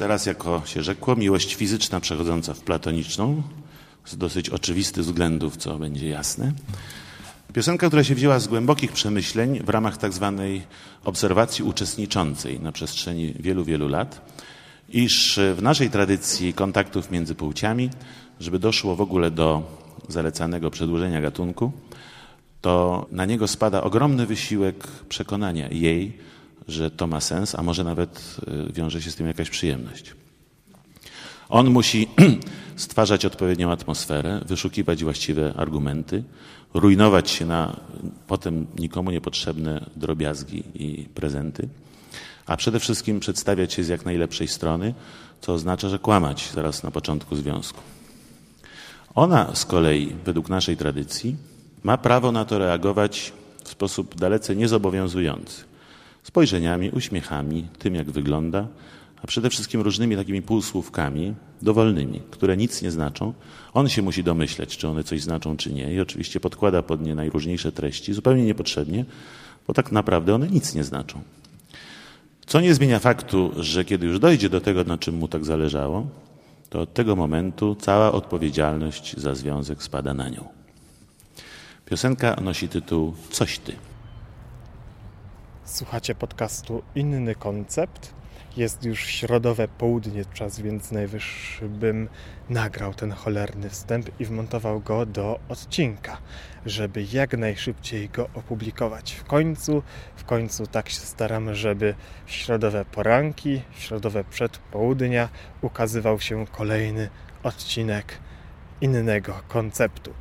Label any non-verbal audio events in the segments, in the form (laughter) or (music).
teraz, jako się rzekło, miłość fizyczna przechodząca w platoniczną, z dosyć oczywistych względów, co będzie jasne. Piosenka, która się wzięła z głębokich przemyśleń w ramach tak zwanej obserwacji uczestniczącej na przestrzeni wielu, wielu lat, iż w naszej tradycji kontaktów między płciami, żeby doszło w ogóle do zalecanego przedłużenia gatunku, to na niego spada ogromny wysiłek przekonania jej, że to ma sens, a może nawet y, wiąże się z tym jakaś przyjemność. On musi (clears throat) stwarzać odpowiednią atmosferę, wyszukiwać właściwe argumenty, rujnować się na potem nikomu niepotrzebne drobiazgi i prezenty, a przede wszystkim przedstawiać się z jak najlepszej strony, co oznacza, że kłamać zaraz na początku związku. Ona z kolei, według naszej tradycji, ma prawo na to reagować w sposób dalece niezobowiązujący. Spojrzeniami, uśmiechami, tym jak wygląda, a przede wszystkim różnymi takimi półsłówkami dowolnymi, które nic nie znaczą. On się musi domyśleć, czy one coś znaczą, czy nie, i oczywiście podkłada pod nie najróżniejsze treści, zupełnie niepotrzebnie, bo tak naprawdę one nic nie znaczą. Co nie zmienia faktu, że kiedy już dojdzie do tego, na czym mu tak zależało, to od tego momentu cała odpowiedzialność za związek spada na nią. Piosenka nosi tytuł Coś ty. Słuchacie podcastu Inny Koncept. Jest już środowe południe czas, więc najwyższy bym nagrał ten cholerny wstęp i wmontował go do odcinka, żeby jak najszybciej go opublikować. W końcu, w końcu tak się staram, żeby w środowe poranki, w środowe przedpołudnia ukazywał się kolejny odcinek innego konceptu.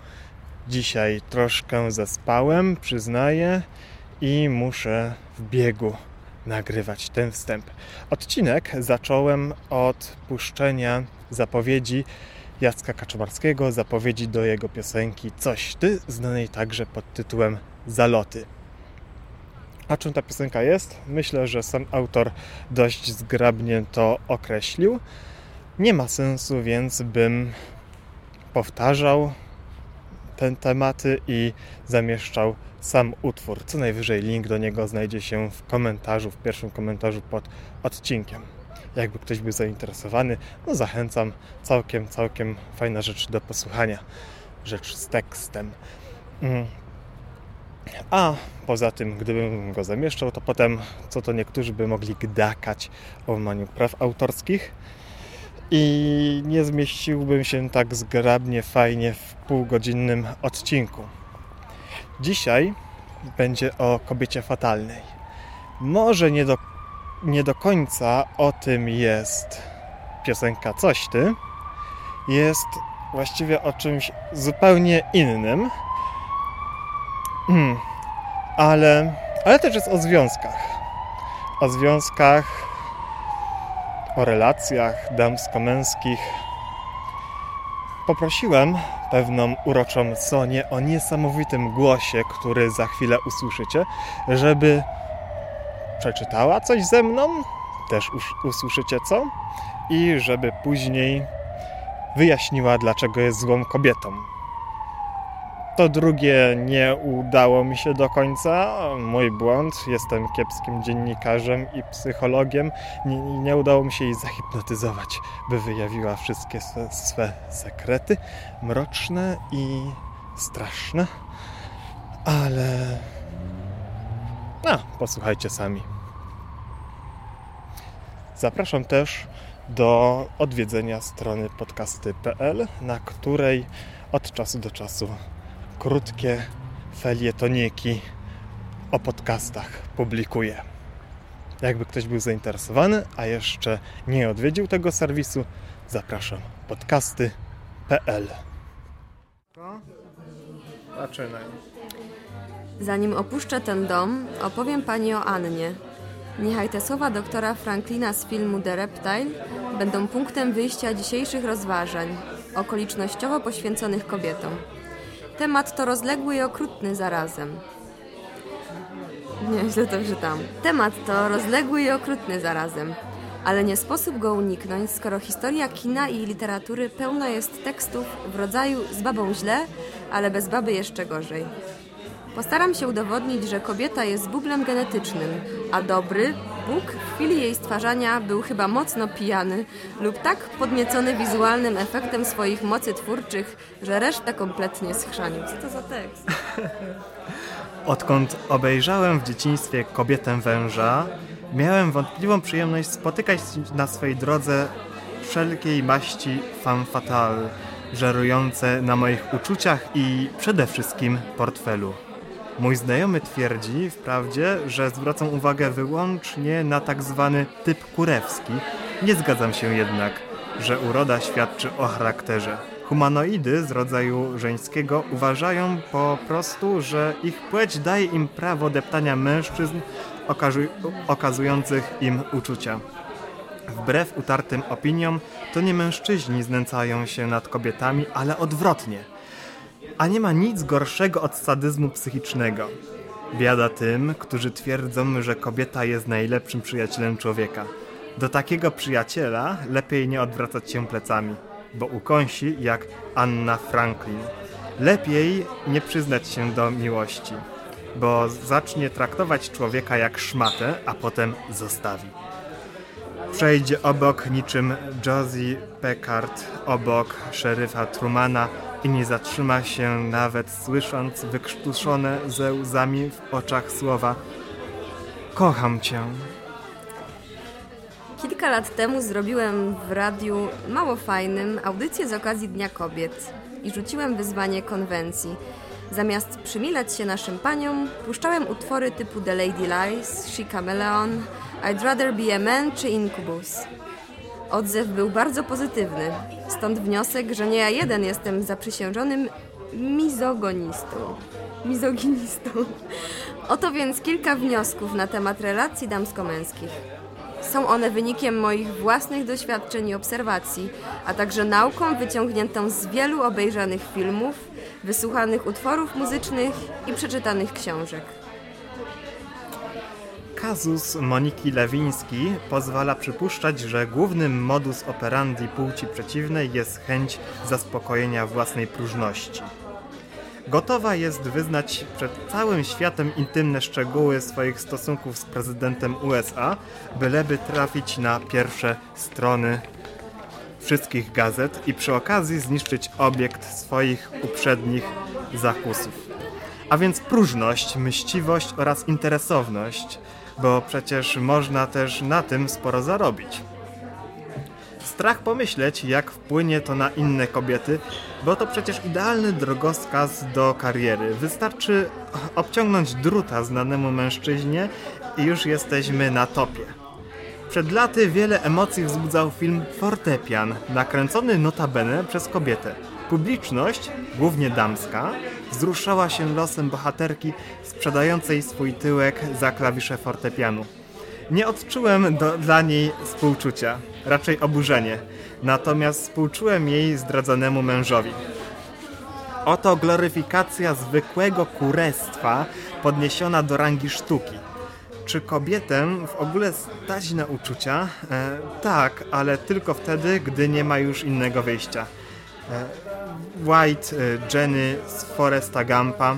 Dzisiaj troszkę zaspałem, przyznaję, i muszę w biegu nagrywać ten wstęp. Odcinek zacząłem od puszczenia zapowiedzi Jacka Kaczmarskiego, zapowiedzi do jego piosenki Coś Ty, znanej także pod tytułem Zaloty. A czym ta piosenka jest? Myślę, że sam autor dość zgrabnie to określił. Nie ma sensu więc, bym powtarzał te tematy i zamieszczał sam utwór. Co najwyżej link do niego znajdzie się w komentarzu, w pierwszym komentarzu pod odcinkiem. Jakby ktoś był zainteresowany, no zachęcam. Całkiem, całkiem fajna rzecz do posłuchania. Rzecz z tekstem. Mm. A poza tym, gdybym go zamieszczał, to potem, co to niektórzy by mogli gdakać o łamaniu praw autorskich i nie zmieściłbym się tak zgrabnie, fajnie w półgodzinnym odcinku. Dzisiaj będzie o kobiecie fatalnej. Może nie do, nie do końca o tym jest piosenka Coś Ty. Jest właściwie o czymś zupełnie innym. Hmm. Ale, ale też jest o związkach. O związkach, o relacjach damsko-męskich. Poprosiłem pewną uroczą Sonię o niesamowitym głosie, który za chwilę usłyszycie, żeby przeczytała coś ze mną, też usłyszycie co, i żeby później wyjaśniła, dlaczego jest złą kobietą. To drugie nie udało mi się do końca. Mój błąd. Jestem kiepskim dziennikarzem i psychologiem. Nie, nie udało mi się jej zahipnotyzować, by wyjawiła wszystkie swe, swe sekrety mroczne i straszne. Ale. A, posłuchajcie sami. Zapraszam też do odwiedzenia strony podcasty.pl, na której od czasu do czasu krótkie felietoniki o podcastach publikuję. Jakby ktoś był zainteresowany, a jeszcze nie odwiedził tego serwisu, zapraszam podcasty.pl. Zaczynaj. Zanim opuszczę ten dom, opowiem Pani o Annie. Niechaj te słowa doktora Franklina z filmu The Reptile będą punktem wyjścia dzisiejszych rozważań, okolicznościowo poświęconych kobietom. Temat to rozległy i okrutny zarazem. Nie, źle to czytam. Temat to rozległy i okrutny zarazem. Ale nie sposób go uniknąć, skoro historia kina i literatury pełna jest tekstów w rodzaju z babą źle, ale bez baby jeszcze gorzej. Postaram się udowodnić, że kobieta jest bublem genetycznym, a dobry, Bóg w chwili jej stwarzania był chyba mocno pijany lub tak podniecony wizualnym efektem swoich mocy twórczych, że resztę kompletnie schrzanił. Co to za tekst? (laughs) Odkąd obejrzałem w dzieciństwie kobietę węża, miałem wątpliwą przyjemność spotykać na swojej drodze wszelkiej maści femme fatale, żerujące na moich uczuciach i przede wszystkim portfelu. Mój znajomy twierdzi wprawdzie, że zwracam uwagę wyłącznie na tak zwany typ kurewski. Nie zgadzam się jednak, że uroda świadczy o charakterze. Humanoidy z rodzaju żeńskiego uważają po prostu, że ich płeć daje im prawo deptania mężczyzn okazujących im uczucia. Wbrew utartym opiniom, to nie mężczyźni znęcają się nad kobietami, ale odwrotnie. A nie ma nic gorszego od sadyzmu psychicznego. Biada tym, którzy twierdzą, że kobieta jest najlepszym przyjacielem człowieka. Do takiego przyjaciela lepiej nie odwracać się plecami, bo ukąsi jak Anna Franklin. Lepiej nie przyznać się do miłości, bo zacznie traktować człowieka jak szmatę, a potem zostawi. Przejdzie obok niczym Josie Peckard obok szeryfa Trumana i nie zatrzyma się nawet słysząc wykrztuszone ze łzami w oczach słowa Kocham cię. Kilka lat temu zrobiłem w radiu mało fajnym audycję z okazji Dnia Kobiet i rzuciłem wyzwanie konwencji. Zamiast przymilać się naszym paniom, puszczałem utwory typu The Lady Lies, She Chameleon, I'd Rather Be a Man czy Incubus. Odzew był bardzo pozytywny, stąd wniosek, że nie ja jeden jestem zaprzysiężonym mizogonistą. Mizoginistą. Oto więc kilka wniosków na temat relacji damsko-męskich. Są one wynikiem moich własnych doświadczeń i obserwacji, a także nauką wyciągniętą z wielu obejrzanych filmów, wysłuchanych utworów muzycznych i przeczytanych książek. Kazus Moniki Lewiński pozwala przypuszczać, że głównym modus operandi płci przeciwnej jest chęć zaspokojenia własnej próżności. Gotowa jest wyznać przed całym światem intymne szczegóły swoich stosunków z prezydentem USA, byleby trafić na pierwsze strony wszystkich gazet i przy okazji zniszczyć obiekt swoich uprzednich zakusów. A więc próżność, myśliwość oraz interesowność, bo przecież można też na tym sporo zarobić. Strach pomyśleć, jak wpłynie to na inne kobiety, bo to przecież idealny drogowskaz do kariery. Wystarczy obciągnąć druta znanemu mężczyźnie i już jesteśmy na topie. Przed laty wiele emocji wzbudzał film Fortepian, nakręcony notabene przez kobietę. Publiczność, głównie damska, wzruszała się losem bohaterki sprzedającej swój tyłek za klawisze fortepianu. Nie odczułem do, dla niej współczucia, raczej oburzenie, natomiast współczułem jej zdradzonemu mężowi. Oto gloryfikacja zwykłego kurestwa podniesiona do rangi sztuki. Czy kobietę w ogóle stać na uczucia? E, tak, ale tylko wtedy, gdy nie ma już innego wyjścia. E, White, e, Jenny z Foresta Gampa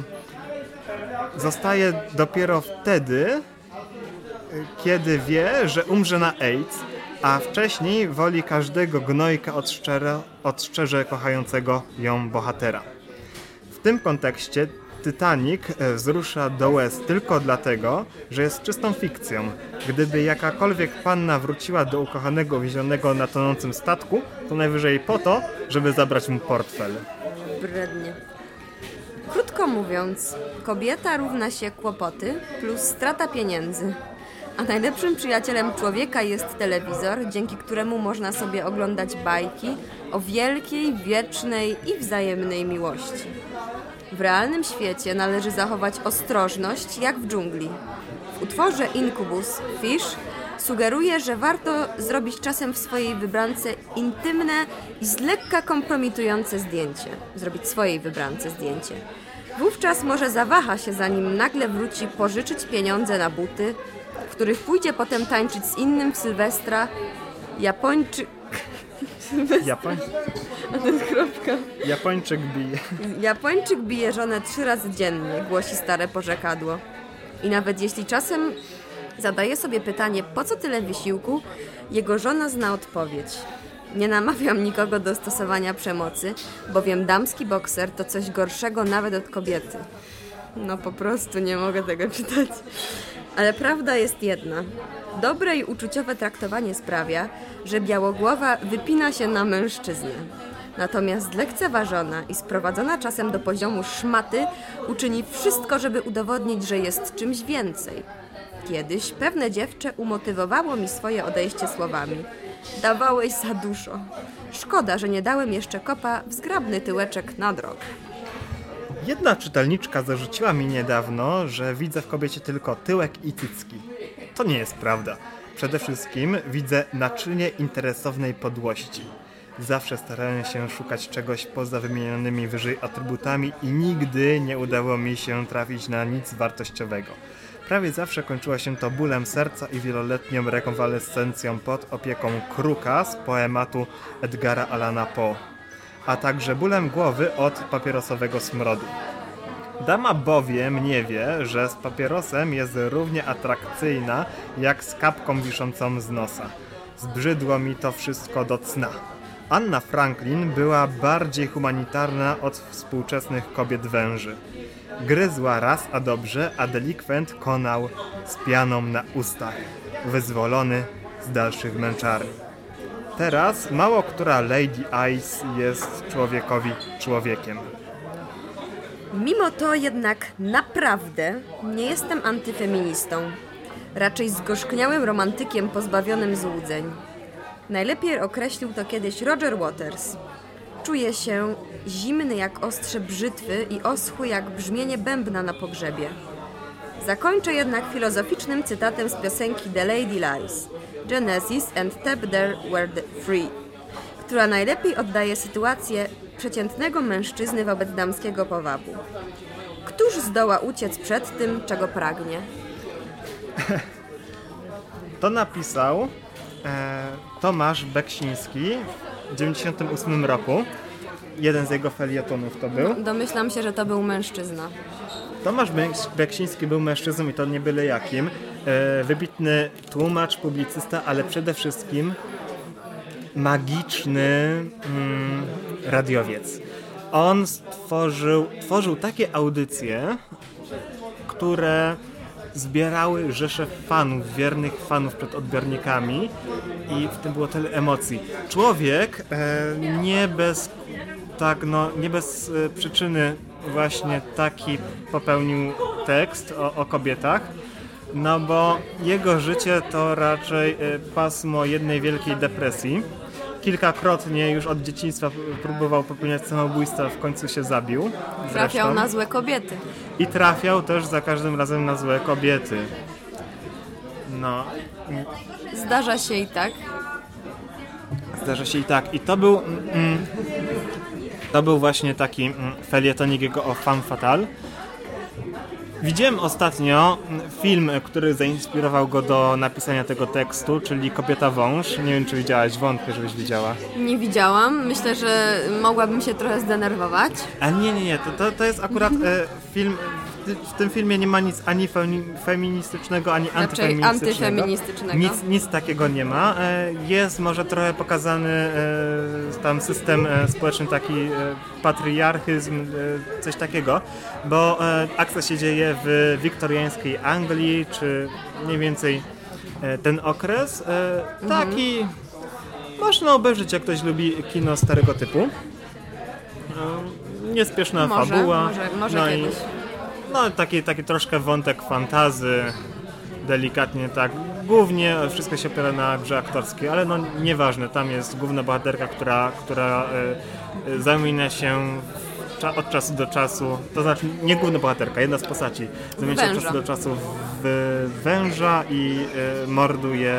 zostaje dopiero wtedy, kiedy wie, że umrze na AIDS, a wcześniej woli każdego gnojka od, od szczerze kochającego ją bohatera. W tym kontekście Titanic e, wzrusza do łez tylko dlatego, że jest czystą fikcją. Gdyby jakakolwiek panna wróciła do ukochanego więzionego na tonącym statku, to najwyżej po to, żeby zabrać mu portfel. Brednie. Krótko mówiąc, kobieta równa się kłopoty plus strata pieniędzy. A najlepszym przyjacielem człowieka jest telewizor, dzięki któremu można sobie oglądać bajki o wielkiej, wiecznej i wzajemnej miłości. W realnym świecie należy zachować ostrożność, jak w dżungli. W utworze Incubus Fish sugeruje, że warto zrobić czasem w swojej wybrance intymne i z lekka kompromitujące zdjęcie. Zrobić swojej wybrance zdjęcie. Wówczas może zawaha się, zanim nagle wróci pożyczyć pieniądze na buty, w których pójdzie potem tańczyć z innym w Sylwestra. Japończyk... (laughs) Japoń... A to jest kropka. Japończyk bije. Japończyk bije żonę trzy razy dziennie, głosi stare porzekadło. I nawet jeśli czasem Zadaje sobie pytanie, po co tyle wysiłku? Jego żona zna odpowiedź. Nie namawiam nikogo do stosowania przemocy, bowiem damski bokser to coś gorszego nawet od kobiety. No po prostu nie mogę tego (laughs) czytać. Ale prawda jest jedna. Dobre i uczuciowe traktowanie sprawia, że białogłowa wypina się na mężczyznę. Natomiast lekceważona i sprowadzona czasem do poziomu szmaty uczyni wszystko, żeby udowodnić, że jest czymś więcej. Kiedyś pewne dziewczę umotywowało mi swoje odejście słowami. Dawałeś za dużo. Szkoda, że nie dałem jeszcze kopa w zgrabny tyłeczek na drogę. Jedna czytelniczka zarzuciła mi niedawno, że widzę w kobiecie tylko tyłek i cycki. To nie jest prawda. Przede wszystkim widzę naczynie interesownej podłości. Zawsze starałem się szukać czegoś poza wymienionymi wyżej atrybutami i nigdy nie udało mi się trafić na nic wartościowego. Prawie zawsze kończyło się to bólem serca i wieloletnią rekonwalescencją pod opieką kruka z poematu Edgara Allana Poe, a także bólem głowy od papierosowego smrodu. Dama bowiem nie wie, że z papierosem jest równie atrakcyjna jak z kapką wiszącą z nosa. Zbrzydło mi to wszystko do cna. Anna Franklin była bardziej humanitarna od współczesnych kobiet węży. Gryzła raz a dobrze, a delikwent konał z pianą na ustach, wyzwolony z dalszych męczarni. Teraz mało która Lady Ice jest człowiekowi człowiekiem. Mimo to jednak naprawdę nie jestem antyfeministą. Raczej zgorzkniałym romantykiem pozbawionym złudzeń. Najlepiej określił to kiedyś Roger Waters. Czuję się zimny jak ostrze brzytwy i oschły jak brzmienie bębna na pogrzebie. Zakończę jednak filozoficznym cytatem z piosenki The Lady Lies, Genesis and Tap There Were the Free, która najlepiej oddaje sytuację przeciętnego mężczyzny wobec damskiego powabu. Któż zdoła uciec przed tym, czego pragnie? (laughs) To napisał Tomasz Beksiński w 1998 roku. Jeden z jego felietonów to był. Domyślam się, że to był mężczyzna. Tomasz Beksiński był mężczyzną i to nie byle jakim. E, wybitny tłumacz, publicysta, ale przede wszystkim magiczny mm, radiowiec. On stworzył, tworzył takie audycje, które zbierały rzesze fanów, wiernych fanów przed odbiornikami i w tym było tyle emocji. Człowiek e, nie bez tak, no, nie bez e, przyczyny właśnie taki popełnił tekst o, o kobietach, no bo jego życie to raczej e, pasmo jednej wielkiej depresji kilkakrotnie już od dzieciństwa próbował popełniać samobójstwa, w końcu się zabił. Zresztą. Trafiał na złe kobiety. I trafiał też za każdym razem na złe kobiety. No. Zdarza się i tak. Zdarza się i tak. I to był... Mm, to był właśnie taki mm, felietonik jego o femme fatale. Widziałem ostatnio film, który zainspirował go do napisania tego tekstu, czyli Kobieta Wąż. Nie wiem, czy widziałaś, wątpię, żebyś widziała. Nie widziałam. Myślę, że mogłabym się trochę zdenerwować. A nie, nie, nie. To, to, to jest akurat e, film w tym filmie nie ma nic ani feministycznego, ani antyfeministycznego. antyfeministycznego. Nic, nic takiego nie ma. E, jest może trochę pokazany e, tam system e, społeczny, taki patriarchyzm, coś takiego, bo akcja się dzieje w wiktoriańskiej Anglii, czy mniej więcej ten okres. Taki mhm. można obejrzeć, jak ktoś lubi kino starego typu. Niespieszna może, fabuła. Może, może no kiedyś. I, no taki, taki troszkę wątek fantazy, delikatnie tak. Głównie wszystko się opiera na grze aktorskiej, ale no nieważne, tam jest główna bohaterka, która, która y, y, zamienia się od czasu do czasu, to znaczy nie główna bohaterka, jedna z postaci, zamienia się od czasu do czasu w węża i y, morduje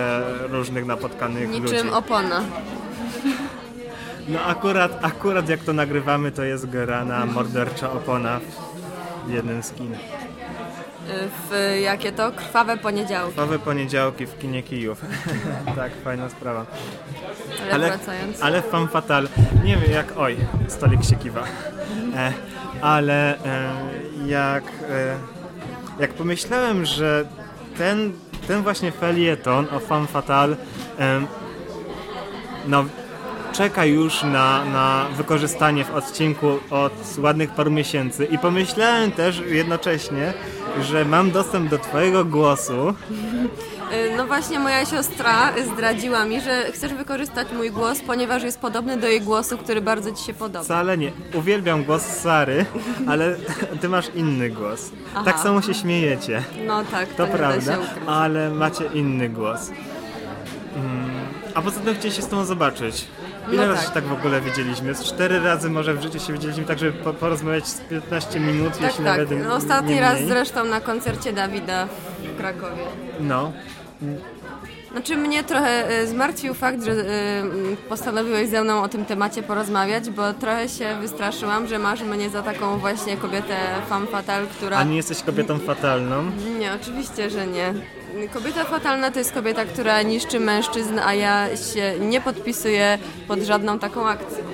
różnych napotkanych Niczym ludzi. Niczym opona. No akurat, akurat jak to nagrywamy, to jest grana mordercza opona jeden z kin. W jakie to? Krwawe poniedziałki. Krwawe poniedziałki w kinie Kijów. (laughs) tak, fajna sprawa. Ale, ale wracając. Ale fan fatal. Nie wiem jak. Oj, stolik się kiwa. (laughs) E, ale e, jak, e, jak pomyślałem, że ten ten właśnie felieton o fatale em, no, czeka już na, na wykorzystanie w odcinku od ładnych paru miesięcy i pomyślałem też jednocześnie, że mam dostęp do twojego głosu. Y, No właśnie moja siostra zdradziła mi, że chcesz wykorzystać mój głos, ponieważ jest podobny do jej głosu, który bardzo ci się podoba. Wcale nie. Uwielbiam głos Sary, ale ty masz inny głos. Aha. Tak samo się śmiejecie. No tak, To to, prawda, się ale macie inny głos. Mm, A poza tym chcieliście z tobą zobaczyć. Ile No razy tak. się tak w ogóle widzieliśmy? Z cztery razy może w życiu się widzieliśmy tak, żeby po, porozmawiać z 15 minut, Tak, jeśli tak. nawet No, ostatni raz zresztą na koncercie Dawida w Krakowie. No. Znaczy mnie trochę e, zmartwił fakt, że e, postanowiłeś ze mną o tym temacie porozmawiać, bo trochę się wystraszyłam, że masz mnie za taką właśnie kobietę femme fatale, która... A nie jesteś kobietą fatalną? Nie, oczywiście, że nie. Kobieta fatalna to jest kobieta, która niszczy mężczyzn, a ja się nie podpisuję pod żadną taką akcję.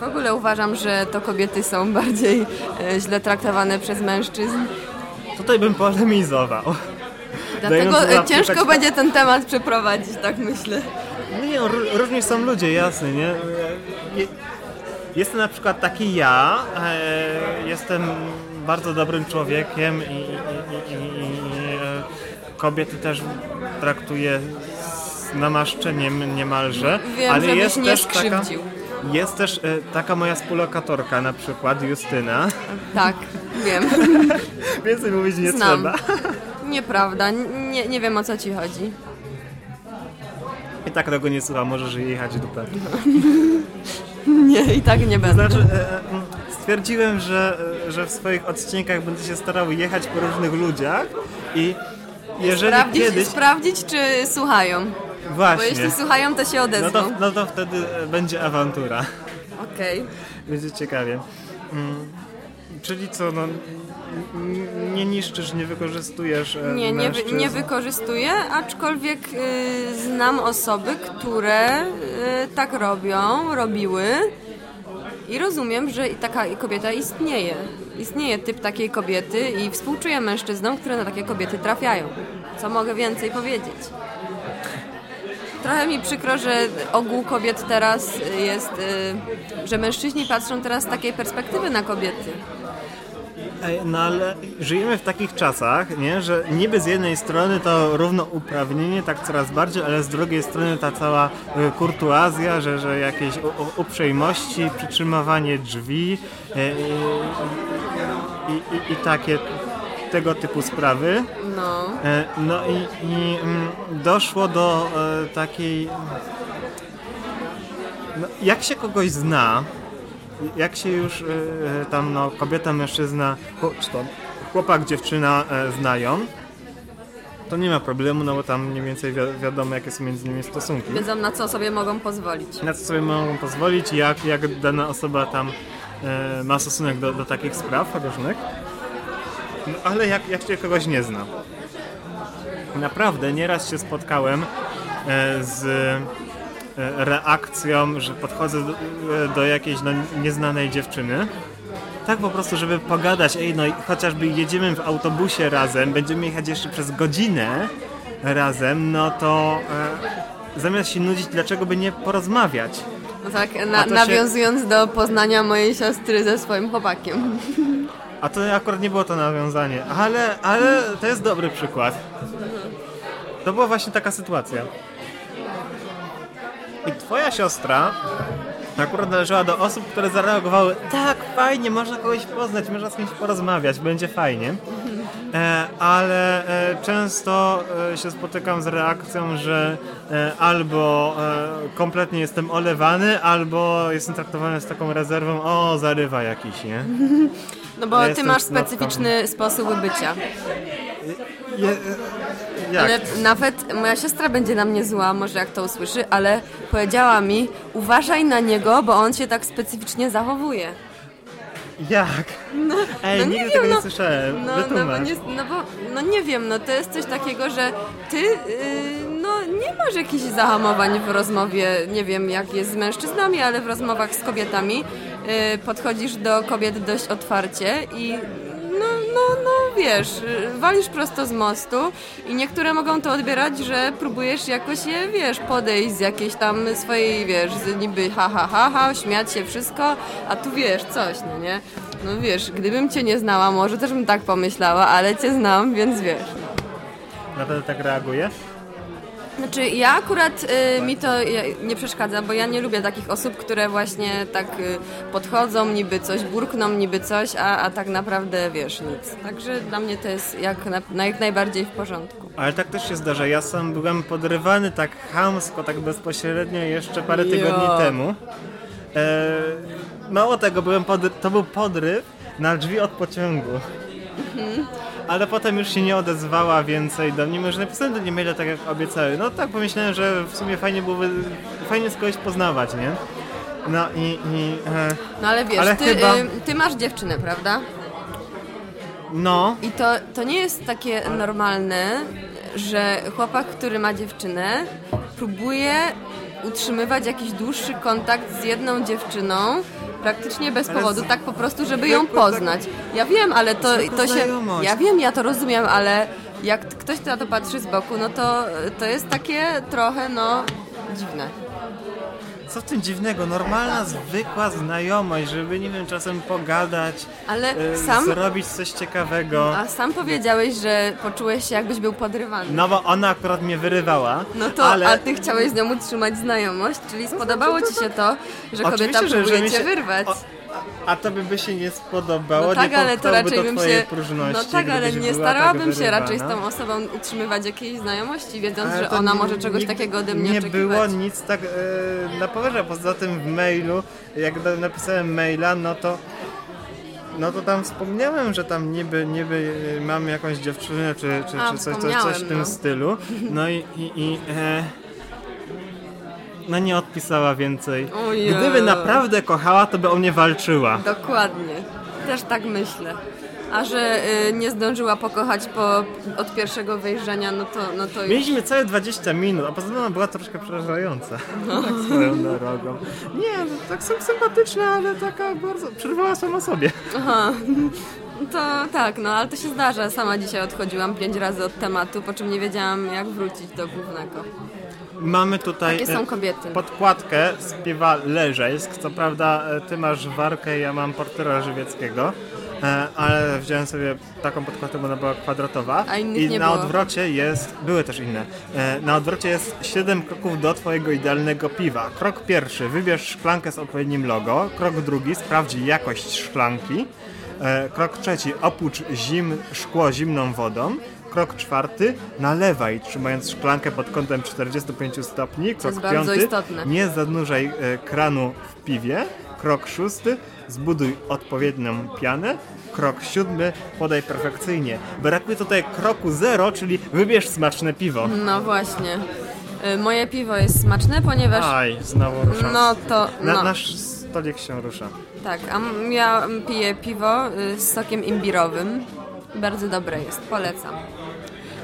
W ogóle uważam, że to kobiety są bardziej e, źle traktowane przez mężczyzn. Tutaj bym polemizował. Dlatego Dając e, ciężko będzie ten temat przeprowadzić, tak myślę. No nie, no, ró- różni są ludzie, jasne, nie? Je- Jestem na przykład taki ja, e, jestem bardzo dobrym człowiekiem i, i, i, i, kobiety też traktuję z namaszczeniem niemalże, Wiem, ale jest nie też taka, skrzywdził. jest też e, taka moja współlokatorka na przykład, Justyna, Tak, wiem. (laughs) więcej mówić nie Znam. trzeba. (laughs) Nieprawda, nie, nie wiem o co ci chodzi. I tak tego nie słucha, możesz jechać dupę. (laughs) Nie, i tak nie będę. Znaczy, e, e, stwierdziłem, że, że w swoich odcinkach będę się starał jechać po różnych ludziach i jeżeli Sprawdzić, kiedyś... sprawdzić, czy słuchają. Bo Właśnie. jeśli słuchają, to się No odezwą. to, no to wtedy e, będzie awantura. Okej. Będzie ciekawie. Mm, czyli co, no... Nie niszczysz, nie wykorzystujesz e, Nie, nie, wy, nie wykorzystuję, aczkolwiek y, znam osoby, które y, tak robią, robiły i rozumiem, że taka kobieta istnieje. Istnieje typ takiej kobiety i współczuję mężczyznom, które na takie kobiety trafiają. Co mogę więcej powiedzieć? Trochę mi przykro, że ogół kobiet teraz jest, y, że mężczyźni patrzą teraz z takiej perspektywy na kobiety. No ale żyjemy w takich czasach, nie, że niby z jednej strony to równouprawnienie tak coraz bardziej, ale z drugiej strony ta cała y, kurtuazja, że, że jakieś uprzejmości, przytrzymywanie drzwi y, i, i, i, takie tego typu sprawy. No. E, No i, i mm, doszło do e, takiej. No, jak się kogoś zna, jak się już e, tam no, kobieta, mężczyzna, chłop- czy to chłopak, dziewczyna znają, to nie ma problemu, no bo tam mniej więcej wi- wiadomo, jakie są między nimi stosunki. Wiedzą na co sobie mogą pozwolić. Na co sobie mogą pozwolić, jak, jak dana osoba tam ma stosunek do, do takich spraw różnych. No, ale jak, jak się kogoś nie zna. Naprawdę, nieraz się spotkałem e, z e, reakcją, że podchodzę do, e, jakiejś no, nieznanej dziewczyny. Tak po prostu, żeby pogadać, ej, no chociażby jedziemy w autobusie razem, będziemy jechać jeszcze przez godzinę razem, no to e, zamiast się nudzić, dlaczego by nie porozmawiać? No tak, na, się- nawiązując do poznania mojej siostry ze swoim chłopakiem. A to akurat nie było to nawiązanie, ale, ale to jest dobry przykład. To była właśnie taka sytuacja. I twoja siostra akurat należała do osób, które zareagowały tak, fajnie, można kogoś poznać, można z kimś porozmawiać, będzie fajnie. E, ale e, często e, się spotykam z reakcją, że albo kompletnie jestem olewany, albo jestem traktowany z taką rezerwą, o, zarywa jakiś, nie? No bo Ja ty masz specyficzny sposób bycia. Je, jak? Ale nawet moja siostra będzie na mnie zła, może jak to usłyszy, ale powiedziała mi, uważaj na niego, bo on się tak specyficznie zachowuje. Jak? Ej, no nie nigdy wiem, tego nie no- słyszałem. No, no, bo nie, no bo, no nie wiem, no to jest coś takiego, że ty, yy, no nie masz jakichś zahamowań w rozmowie, nie wiem jak jest z mężczyznami, ale w rozmowach z kobietami yy, podchodzisz do kobiet dość otwarcie i no no, no wiesz, walisz prosto z mostu i niektóre mogą to odbierać, że próbujesz jakoś je, wiesz, podejść z jakiejś tam swojej, wiesz, niby ha, ha, ha, ha, śmiać się wszystko, a tu wiesz, coś, no nie? No wiesz, gdybym cię nie znała, może też bym tak pomyślała, ale cię znam, więc wiesz. Naprawdę tak reaguje? Znaczy ja akurat y, mi to nie przeszkadza, bo ja nie lubię takich osób, które właśnie tak y, podchodzą, niby coś burkną, niby coś, a, a tak naprawdę wiesz nic. Także dla mnie to jest jak, na, jak najbardziej w porządku. Ale tak też się zdarza. Ja sam byłem podrywany tak chamsko, tak bezpośrednio jeszcze parę tygodni jo. temu. E, mało tego, byłem pod, to był podryw na drzwi od pociągu. Mhm ale potem już się nie odezwała więcej do mnie, że napisałem do niej maila tak jak obiecały. No tak pomyślałem, że w sumie fajnie byłoby, fajnie z kogoś poznawać, nie? No i... i e, no ale wiesz, ale ty, chyba... y, ty masz dziewczynę, prawda? No. I to, to nie jest takie normalne, że chłopak, który ma dziewczynę, próbuje utrzymywać jakiś dłuższy kontakt z jedną dziewczyną, praktycznie bez powodu, tak po prostu, żeby ją poznać. Ja wiem, ale to, to się... Ja wiem, ja to rozumiem, ale jak ktoś na to patrzy z boku, no to to jest takie trochę, no, dziwne. Co w tym dziwnego? Normalna, zwykła znajomość, żeby, nie wiem, czasem pogadać, Ale e, sam... zrobić coś ciekawego. A sam powiedziałeś, że poczułeś się jakbyś był podrywany. No bo ona akurat mnie wyrywała. No to, ale... a ty chciałeś z nią utrzymać znajomość, czyli spodobało ci się to, że kobieta Oczywiście, próbuje że, cię wyrwać. O a tobie by się nie spodobało, no tak, nie ale to raczej bym się. No tak, ale nie starałabym tak się raczej z tą osobą utrzymywać jakiejś znajomości, wiedząc, ale że ona może czegoś takiego ode mnie nie oczekiwać. Nie było nic tak e, na poważnie, poza tym w mailu, jak napisałem maila, no to no to tam wspomniałem, że tam niby, niby mamy jakąś dziewczynę, czy, czy, A, czy coś, coś, coś w tym no. stylu. No i, i, i e, no nie odpisała więcej. Ojej. Gdyby naprawdę kochała, to by o mnie walczyła. Dokładnie. Też tak myślę. A że y, nie zdążyła pokochać po, od pierwszego wejrzenia, no to, no to już... Mieliśmy całe 20 minut, a poza tym ona była troszkę przerażająca. No. tak swoją drogą. Nie, no, tak są sympatyczne, ale taka bardzo... Przerwała sama sobie. Aha. To tak, no ale to się zdarza. Sama dzisiaj odchodziłam pięć razy od tematu, po czym nie wiedziałam jak wrócić do głównego. Mamy tutaj e, podkładkę śpiewa Leżejsk. Co prawda e, ty masz Warkę, ja mam Portera Żywieckiego. E, ale wziąłem sobie taką podkładkę, bo ona była kwadratowa. I na było. odwrocie jest, były też inne, na odwrocie jest 7 kroków do twojego idealnego piwa. Krok pierwszy, wybierz szklankę z odpowiednim logo. Krok drugi, sprawdź jakość szklanki. Krok trzeci, opucz zim, szkło zimną wodą. Krok czwarty, nalewaj, trzymając szklankę pod kątem 45 stopni. Krok piąty, nie zanurzaj e, kranu w piwie. Krok szósty, zbuduj odpowiednią pianę. Krok siódmy, podaj perfekcyjnie. Brakuje tutaj kroku zero, czyli wybierz smaczne piwo. No właśnie. E, moje piwo jest smaczne, ponieważ... Aj, znowu rusza. No to... No. Na, nasz stolik się rusza. Tak, a ja piję piwo y, z sokiem imbirowym. Bardzo dobre jest, polecam.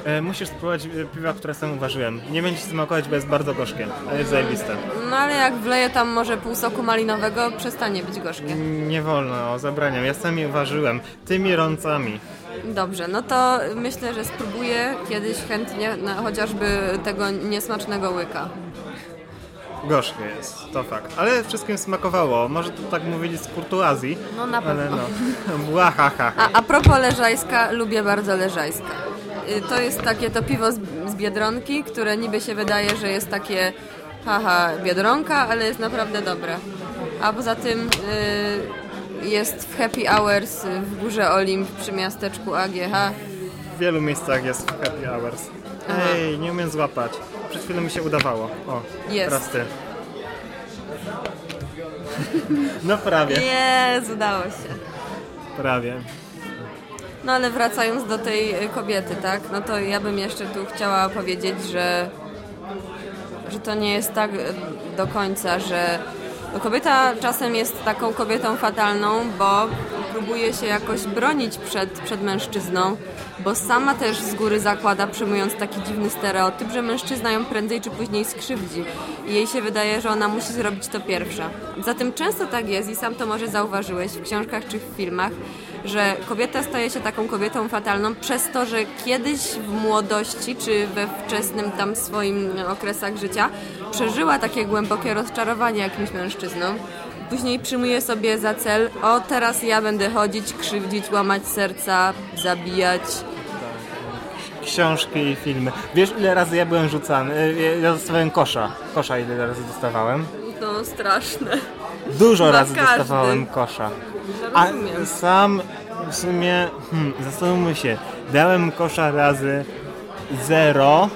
E, musisz spróbować e, piwa, które sam uważyłem. Nie będzie ci smakować, bo jest bardzo gorzkie, ale jest zajebiste. No ale jak wleję tam może pół soku malinowego, przestanie być gorzkie. Nie wolno, zabraniam. Ja sami uważyłem. Tymi rącami. Dobrze, no to myślę, że spróbuję kiedyś chętnie na, chociażby tego niesmacznego łyka. Gorzkie jest, to fakt. Ale wszystkim smakowało. Może to tak mówili z kurtuazji. No na pewno. Ale no. (laughs) Błahaha. A, a propos leżajska, lubię bardzo leżajska. Y, to jest takie to piwo z, z Biedronki, które niby się wydaje, że jest takie haha Biedronka, ale jest naprawdę dobre. A poza tym y, jest w Happy Hours w Górze Olimp przy miasteczku AGH. W wielu miejscach jest w Happy Hours. Ej, nie umiem złapać. Przed chwilą mi się udawało. O, jest. teraz ty. No prawie. Jest, udało się. Prawie. No ale wracając do tej kobiety, tak? No to ja bym jeszcze tu chciała powiedzieć, że, że to nie jest tak do końca, że no kobieta czasem jest taką kobietą fatalną, bo próbuje się jakoś bronić przed, przed mężczyzną, bo sama też z góry zakłada, przyjmując taki dziwny stereotyp, że mężczyzna ją prędzej czy później skrzywdzi i jej się wydaje, że ona musi zrobić to pierwsza. Zatem często tak jest i sam to może zauważyłeś w książkach czy w filmach, że kobieta staje się taką kobietą fatalną przez to, że kiedyś w młodości czy we wczesnym tam swoim okresach życia przeżyła takie głębokie rozczarowanie jakimś mężczyzną. Później przyjmuje sobie za cel, o teraz ja będę chodzić, krzywdzić, łamać serca, zabijać. Książki i filmy. Wiesz ile razy ja byłem rzucany? E, Ja dostawałem kosza. Kosza ile razy dostawałem? To straszne. Dużo razy każdy. dostawałem kosza. A sam w sumie, hmm, zastanówmy się, dałem kosza razy zero.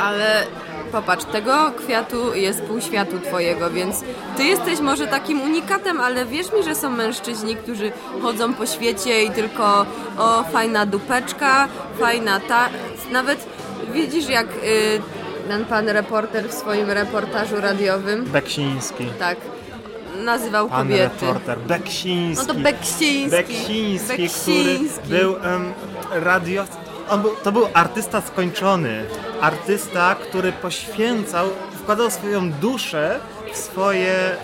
Ale popatrz, tego kwiatu jest pół światu twojego, więc ty jesteś może takim unikatem, ale wierz mi, że są mężczyźni, którzy chodzą po świecie i tylko o fajna dupeczka, fajna ta... Nawet widzisz jak y, ten pan reporter w swoim reportażu radiowym, Beksiński. tak, nazywał Pan kobiety. reporter. Beksiński. No to Beksiński. Beksiński, Beksiński. który był em, radio... On był, to był artysta skończony. Artysta, który poświęcał, wkładał swoją duszę w swoje e,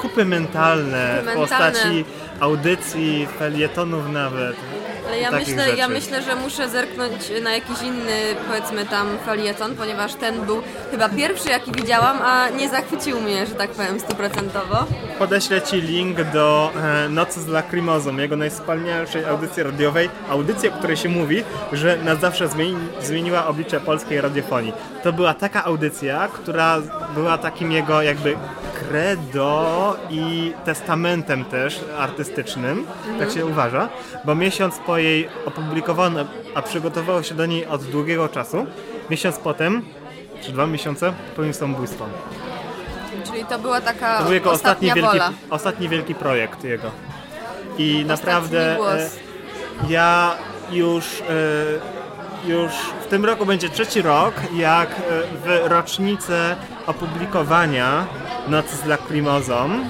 kupy mentalne, Kupy w mentalne. postaci audycji, felietonów nawet. Ale ja myślę, ja myślę, że muszę zerknąć na jakiś inny, powiedzmy tam felieton, ponieważ ten był chyba pierwszy, jaki widziałam, a nie zachwycił mnie, że tak powiem, stuprocentowo. Podeślę Ci link do e, Nocy z Lacrimozą, jego najwspanialszej audycji radiowej. Audycji, o której się mówi, że na zawsze zmieni, zmieniła oblicze polskiej radiofonii. To była taka audycja, która była takim jego jakby credo i testamentem też artystycznym, tak się uważa, bo miesiąc po jej opublikowano, a przygotowało się do niej od długiego czasu, miesiąc potem, czy dwa miesiące, popełnił samobójstwo. Czyli to była taka To był jego ostatni wielki, ostatni wielki projekt jego. I naprawdę głos. e, ja już, e, już w tym roku będzie trzeci rok, jak e, w rocznicę opublikowania Nocy z Lacrimozą, m,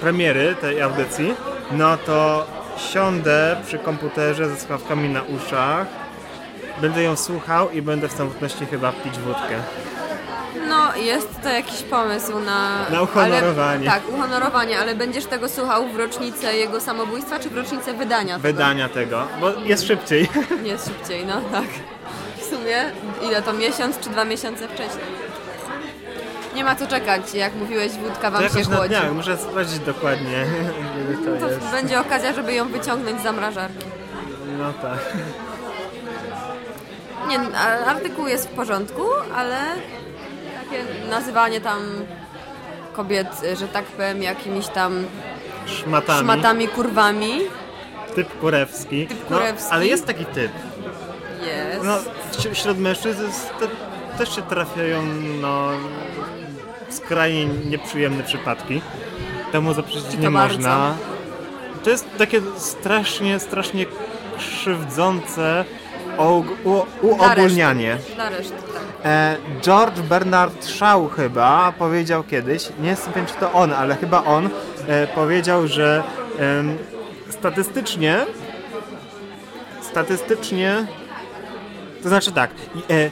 premiery tej audycji, no to siądę przy komputerze ze słuchawkami na uszach, będę ją słuchał i będę w samotności chyba pić wódkę. No, jest to jakiś pomysł na... Na uhonorowanie. Ale, tak, uhonorowanie, ale będziesz tego słuchał w rocznicę jego samobójstwa, czy w rocznicę wydania? tego? Wydania tego, bo jest szybciej. Nie, szybciej, no tak. W sumie, ile to, miesiąc czy dwa miesiące wcześniej? Nie ma co czekać, jak mówiłeś, wódka wam To się chłodzi. dniach, muszę sprawdzić dokładnie, (laughs) to To jest. będzie okazja, żeby ją wyciągnąć z zamrażarki. No tak. Nie, artykuł jest w porządku, ale takie nazywanie tam kobiet, że tak powiem, jakimiś tam Szmatami. szmatami, kurwami Typ kurewski. Typ kurewski. No, ale jest taki typ. jest. No, wśród- wśród mężczyzn jest, te, też się trafiają no, skrajnie nieprzyjemne przypadki. Temu zaprzeczyć nie bardzo. można. To jest takie strasznie, strasznie krzywdzące uogólnianie. Dla reszty, tak. E, George Bernard Shaw chyba powiedział kiedyś, nie jestem pewien czy to on, ale chyba on e, powiedział, że em, statystycznie statystycznie to znaczy tak, e,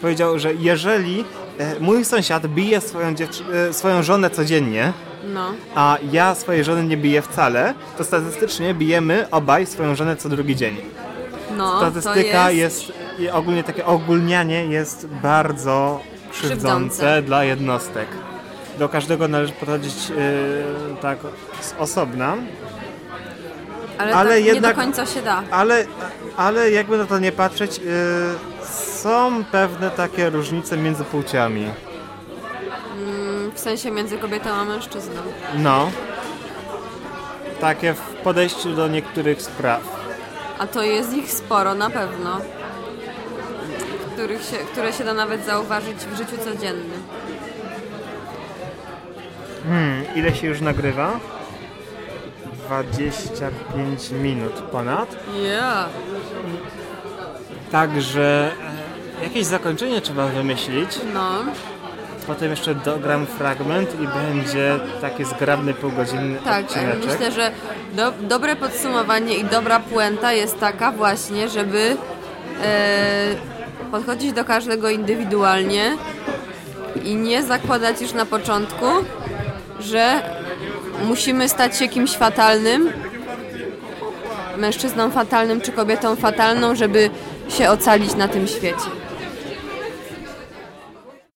powiedział, że jeżeli e, mój sąsiad bije swoją, e, swoją żonę codziennie, No. a ja swojej żony nie biję wcale, to statystycznie bijemy obaj swoją żonę co drugi dzień No, statystyka jest... jest... ogólnie takie ogólnianie jest bardzo krzywdzące Krzywdzące. dla jednostek. Do każdego należy podchodzić yy, tak z osobna, ale, ale tak jednak- nie do końca się da. ale, ale jakby na to nie patrzeć, yy, są pewne takie różnice między płciami. W sensie między kobietą a mężczyzną. No. Takie w podejściu do niektórych spraw. A to jest ich sporo, na pewno. Których się, które się da nawet zauważyć w życiu codziennym. Hmm, ile się już nagrywa? 25 minut ponad. Yeah. Także jakieś zakończenie trzeba wymyślić. No. Potem jeszcze dogram fragment i będzie taki zgrabny półgodzinny Tak, odcineczek. myślę, że do, dobre podsumowanie i dobra puenta jest taka właśnie, żeby e, podchodzić do każdego indywidualnie i nie zakładać już na początku, że musimy stać się kimś fatalnym, mężczyzną fatalnym czy kobietą fatalną, żeby się ocalić na tym świecie.